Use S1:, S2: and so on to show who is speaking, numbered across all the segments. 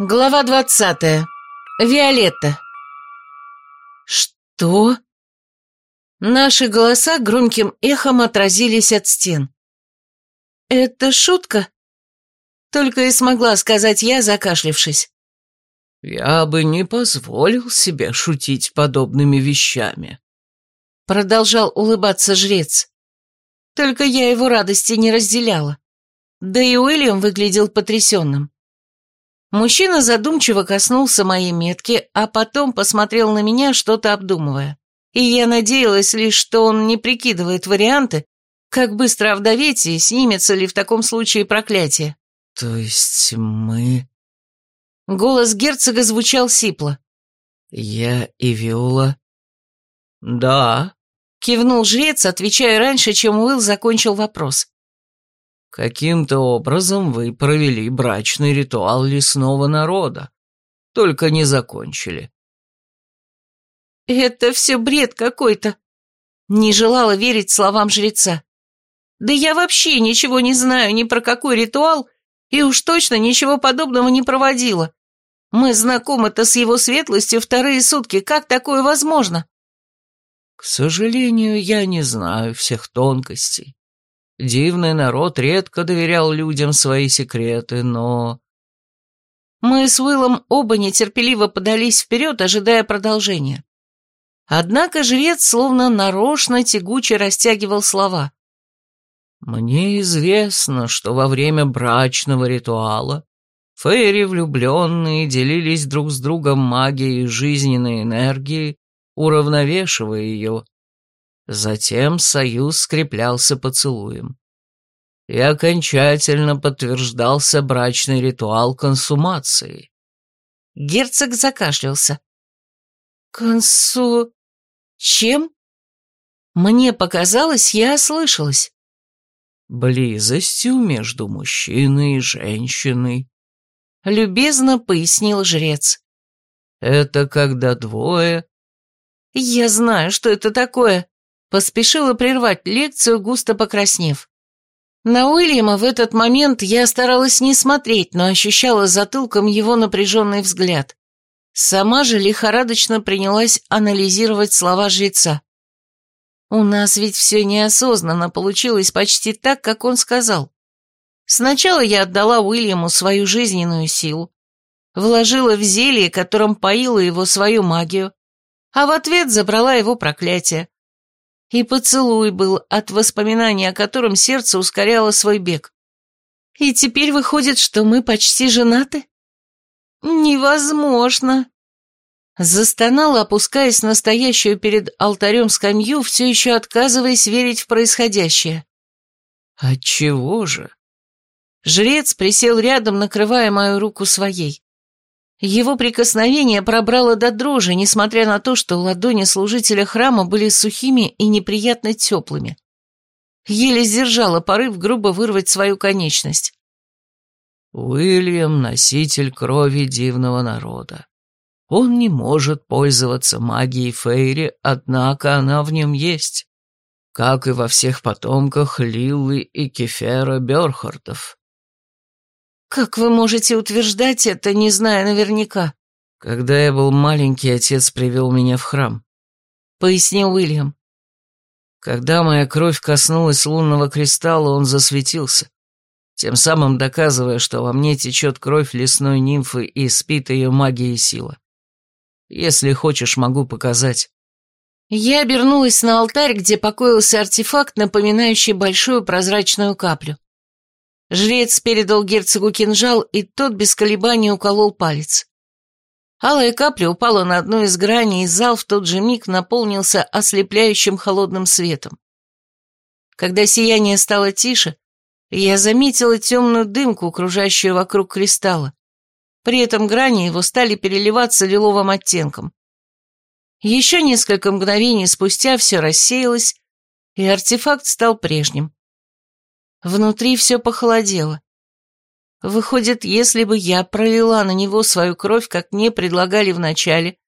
S1: Глава двадцатая. Виолетта. Что? Наши голоса громким эхом отразились от стен. Это шутка? Только и смогла сказать я, закашлившись.
S2: Я бы не позволил себе шутить подобными вещами.
S1: Продолжал улыбаться жрец. Только я его радости не разделяла. Да и Уильям выглядел потрясенным. Мужчина задумчиво коснулся моей метки, а потом посмотрел на меня, что-то обдумывая. И я надеялась лишь, что он не прикидывает варианты, как быстро овдоветь и снимется ли в таком случае проклятие.
S2: То есть мы...
S1: Голос герцога звучал сипло.
S2: Я и Виола... Да.
S1: Кивнул жрец, отвечая раньше, чем Уилл закончил вопрос.
S2: Каким-то образом вы провели брачный ритуал лесного народа, только не закончили.
S1: Это все бред какой-то. Не желала верить словам жреца. Да я вообще ничего не знаю ни про какой ритуал, и уж точно ничего подобного не проводила. Мы знакомы-то с его светлостью вторые сутки, как такое возможно?
S2: К сожалению, я не знаю всех тонкостей. Дивный народ редко доверял людям свои секреты, но...
S1: Мы с Уиллом оба нетерпеливо подались вперед, ожидая продолжения. Однако жрец словно нарочно тягуче растягивал слова.
S2: «Мне известно, что во время брачного ритуала фейри влюбленные делились друг с другом магией жизненной энергии, уравновешивая ее, Затем союз скреплялся поцелуем. И окончательно подтверждался брачный ритуал консумации.
S1: Герцог закашлялся. «Консу... чем?» Мне показалось, я ослышалась.
S2: «Близостью между мужчиной и женщиной», —
S1: любезно пояснил жрец.
S2: «Это когда двое...»
S1: «Я знаю, что это такое», Поспешила прервать лекцию, густо покраснев. На Уильяма в этот момент я старалась не смотреть, но ощущала затылком его напряженный взгляд. Сама же лихорадочно принялась анализировать слова жреца. У нас ведь все неосознанно получилось почти так, как он сказал. Сначала я отдала Уильяму свою жизненную силу, вложила в зелье, которым поила его свою магию, а в ответ забрала его проклятие. И поцелуй был, от воспоминания о котором сердце ускоряло свой бег. И теперь выходит, что мы почти женаты? Невозможно. Застонала, опускаясь на стоящую перед алтарем скамью, все еще отказываясь верить в происходящее.
S2: «Отчего же?»
S1: Жрец присел рядом, накрывая мою руку своей. Его прикосновение пробрало до дрожи, несмотря на то, что ладони служителя храма были сухими и неприятно теплыми. Еле сдержала порыв грубо вырвать свою конечность.
S2: Уильям — носитель крови дивного народа. Он не может пользоваться магией Фейри, однако она в нем есть, как и во всех потомках Лиллы и Кефера Бёрхартов.
S1: «Как вы можете утверждать это, не зная наверняка?»
S2: «Когда я был маленький, отец привел меня в храм», — пояснил Уильям. «Когда моя кровь коснулась лунного кристалла, он засветился, тем самым доказывая, что во мне течет кровь лесной нимфы и спит ее магия и сила. Если хочешь, могу показать».
S1: Я обернулась на алтарь, где покоился артефакт, напоминающий большую прозрачную каплю. Жрец передал герцогу кинжал, и тот без колебаний уколол палец. Алая капля упала на одну из граней, и зал в тот же миг наполнился ослепляющим холодным светом. Когда сияние стало тише, я заметила темную дымку, окружающую вокруг кристалла. При этом грани его стали переливаться лиловым оттенком. Еще несколько мгновений спустя все рассеялось, и артефакт стал прежним. Внутри все похолодело. Выходит, если бы я пролила на него свою кровь, как мне предлагали вначале,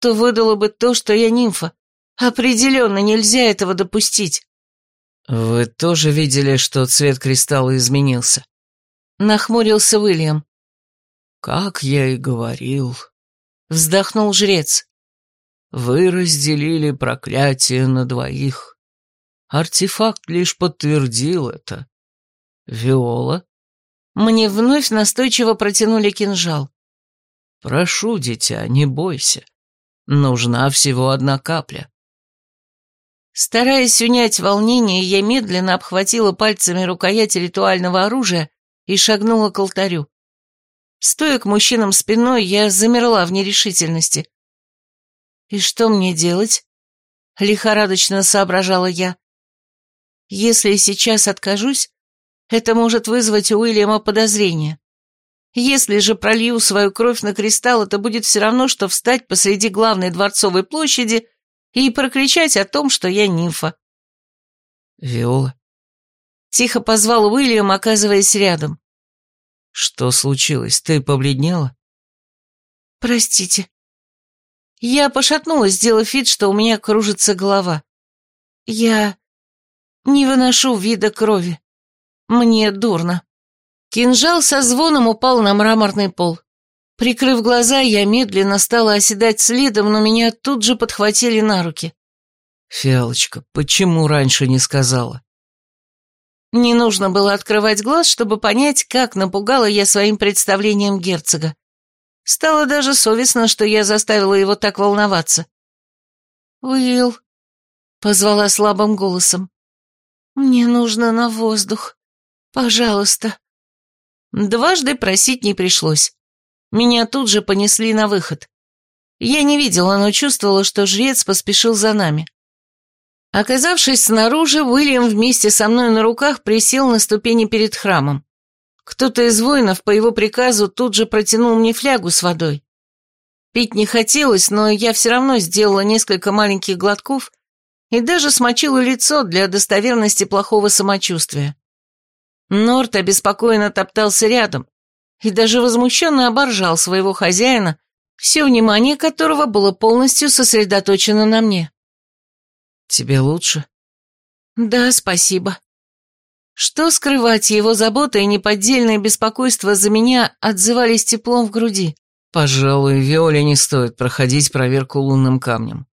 S1: то выдало бы то, что я нимфа. Определенно нельзя этого допустить.
S2: «Вы тоже видели, что цвет кристалла изменился?»
S1: Нахмурился Уильям.
S2: как я и говорил,
S1: вздохнул жрец.
S2: Вы разделили проклятие на двоих. Артефакт лишь подтвердил это. Виола?
S1: Мне вновь настойчиво протянули кинжал.
S2: Прошу, дитя, не бойся. Нужна всего одна капля.
S1: Стараясь унять волнение, я медленно обхватила пальцами рукоять ритуального оружия и шагнула к алтарю. Стоя к мужчинам спиной, я замерла в нерешительности. «И что мне делать?» — лихорадочно соображала я. «Если сейчас откажусь, это может вызвать у Уильяма подозрение. Если же пролью свою кровь на кристалл, это будет все равно, что встать посреди главной дворцовой площади и прокричать о том, что я нимфа.
S2: «Виола?»
S1: Тихо позвал Уильям, оказываясь рядом.
S2: «Что случилось? Ты побледнела?»
S1: «Простите». Я пошатнулась, сделав вид, что у меня кружится голова. «Я не выношу вида крови. Мне дурно». Кинжал со звоном упал на мраморный пол. Прикрыв глаза, я медленно стала оседать следом, но меня тут же подхватили на руки.
S2: «Фиалочка, почему раньше не сказала?»
S1: Не нужно было открывать глаз, чтобы понять, как напугала я своим представлением герцога. Стало даже совестно, что я заставила его так волноваться. «Уилл», — позвала слабым голосом, — «мне нужно на воздух. Пожалуйста». Дважды просить не пришлось. Меня тут же понесли на выход. Я не видела, но чувствовала, что жрец поспешил за нами. Оказавшись снаружи, Уильям вместе со мной на руках присел на ступени перед храмом. Кто-то из воинов по его приказу тут же протянул мне флягу с водой. Пить не хотелось, но я все равно сделала несколько маленьких глотков и даже смочила лицо для достоверности плохого самочувствия. Норт обеспокоенно топтался рядом, и даже возмущенно оборжал своего хозяина, все внимание которого было полностью сосредоточено на мне.
S2: «Тебе лучше?»
S1: «Да, спасибо». Что скрывать, его забота и неподдельное беспокойство за меня отзывались теплом в груди.
S2: «Пожалуй, Виоле не стоит проходить проверку лунным камнем»,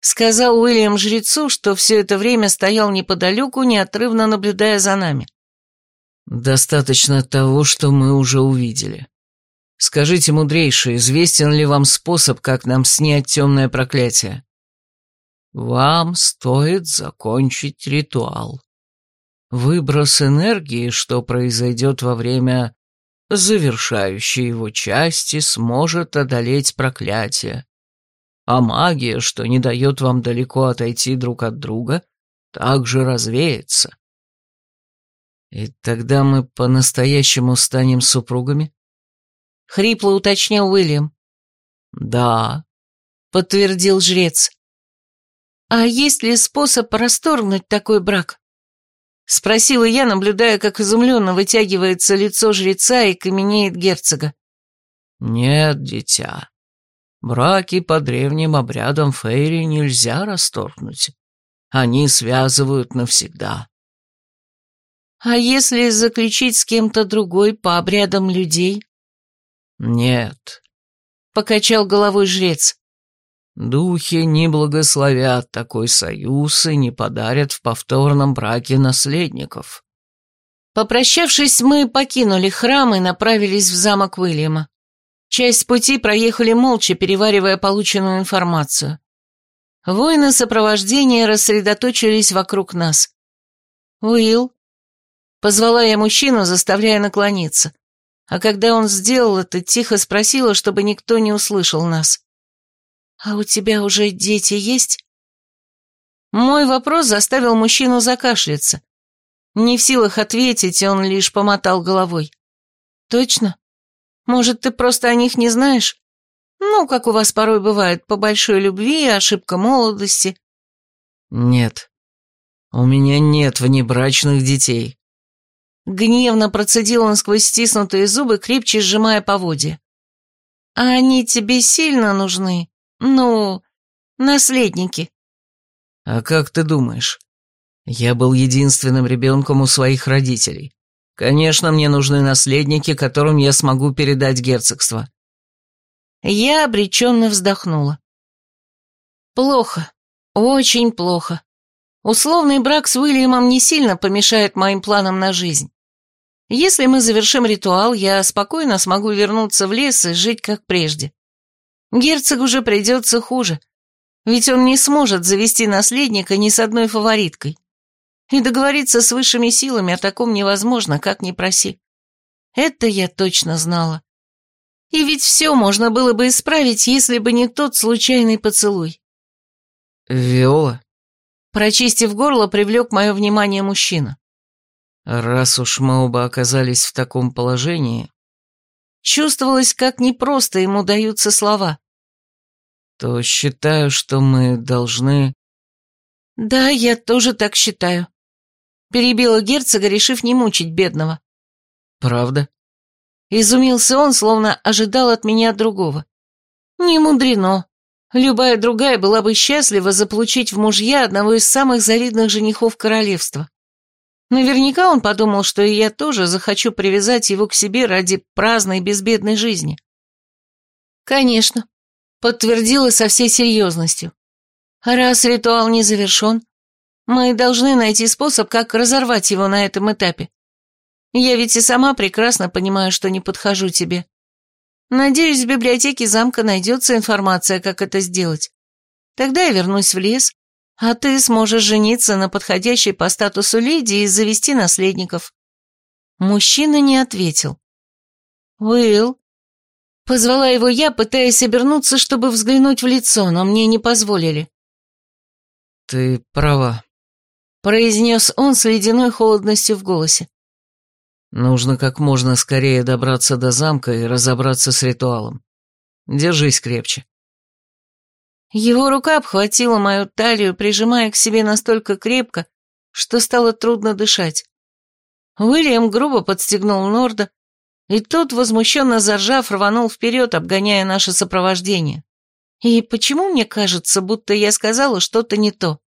S1: сказал Уильям жрецу, что все это время стоял неподалеку, неотрывно наблюдая за нами.
S2: «Достаточно того, что мы уже увидели. Скажите, мудрейший, известен ли вам способ, как нам снять темное проклятие?» «Вам стоит закончить ритуал. Выброс энергии, что произойдет во время завершающей его части, сможет одолеть проклятие. А магия, что не дает вам далеко отойти друг от друга, также развеется. «И тогда мы по-настоящему станем супругами?»
S1: — хрипло уточнил Уильям.
S2: «Да», —
S1: подтвердил жрец. «А есть ли способ расторгнуть такой брак?» — спросила я, наблюдая, как изумленно вытягивается лицо жреца и каменеет герцога.
S2: «Нет, дитя. Браки по древним обрядам Фейри нельзя расторгнуть. Они связывают навсегда.
S1: А если заключить с кем-то другой по обрядам людей?
S2: Нет.
S1: Покачал головой жрец.
S2: Духи не благословят такой союз и не подарят в повторном браке наследников.
S1: Попрощавшись, мы покинули храм и направились в замок Уильяма. Часть пути проехали молча, переваривая полученную информацию. Воины сопровождения рассредоточились вокруг нас. «Уилл, Позвала я мужчину, заставляя наклониться. А когда он сделал это, тихо спросила, чтобы никто не услышал нас. «А у тебя уже дети есть?» Мой вопрос заставил мужчину закашляться. Не в силах ответить, он лишь помотал головой. «Точно? Может, ты просто о них не знаешь? Ну, как у вас порой бывает, по большой любви, ошибка молодости».
S2: «Нет. У меня нет внебрачных детей»,
S1: Гневно процедил он сквозь стиснутые зубы, крепче сжимая поводья. «А они тебе сильно нужны? Ну, наследники?»
S2: «А как ты думаешь? Я был единственным ребенком у своих родителей. Конечно, мне нужны наследники, которым я смогу передать герцогство.
S1: Я обреченно вздохнула. Плохо, очень плохо. Условный брак с Уильямом не сильно помешает моим планам на жизнь. Если мы завершим ритуал, я спокойно смогу вернуться в лес и жить как прежде. Герцогу же придется хуже, ведь он не сможет завести наследника ни с одной фавориткой. И договориться с высшими силами о таком невозможно, как ни проси. Это я точно знала. И ведь все можно было бы исправить, если бы не тот случайный поцелуй.
S2: «Виола?»
S1: Прочистив горло, привлек мое внимание мужчина.
S2: Раз уж мы оба оказались в таком положении...
S1: Чувствовалось, как непросто ему даются слова.
S2: То считаю, что мы должны...
S1: Да, я тоже так считаю. Перебила герцога, решив не мучить бедного.
S2: Правда?
S1: Изумился он, словно ожидал от меня другого. Не мудрено. Любая другая была бы счастлива заполучить в мужья одного из самых завидных женихов королевства. Наверняка он подумал, что и я тоже захочу привязать его к себе ради праздной безбедной жизни. Конечно, подтвердила со всей серьезностью. Раз ритуал не завершен, мы должны найти способ, как разорвать его на этом этапе. Я ведь и сама прекрасно понимаю, что не подхожу тебе. Надеюсь, в библиотеке замка найдется информация, как это сделать. Тогда я вернусь в лес, а ты сможешь жениться на подходящей по статусу леди и завести наследников». Мужчина не ответил. «Уилл?» Позвала его я, пытаясь обернуться, чтобы взглянуть в лицо, но мне не позволили.
S2: «Ты права», —
S1: произнес он с ледяной холодностью в голосе.
S2: «Нужно как можно скорее добраться до замка и разобраться с ритуалом. Держись крепче».
S1: Его рука обхватила мою талию, прижимая к себе настолько крепко, что стало трудно дышать. Уильям грубо подстегнул Норда, и тот, возмущенно заржав, рванул вперед, обгоняя наше сопровождение. И почему мне кажется, будто я сказала что-то не то?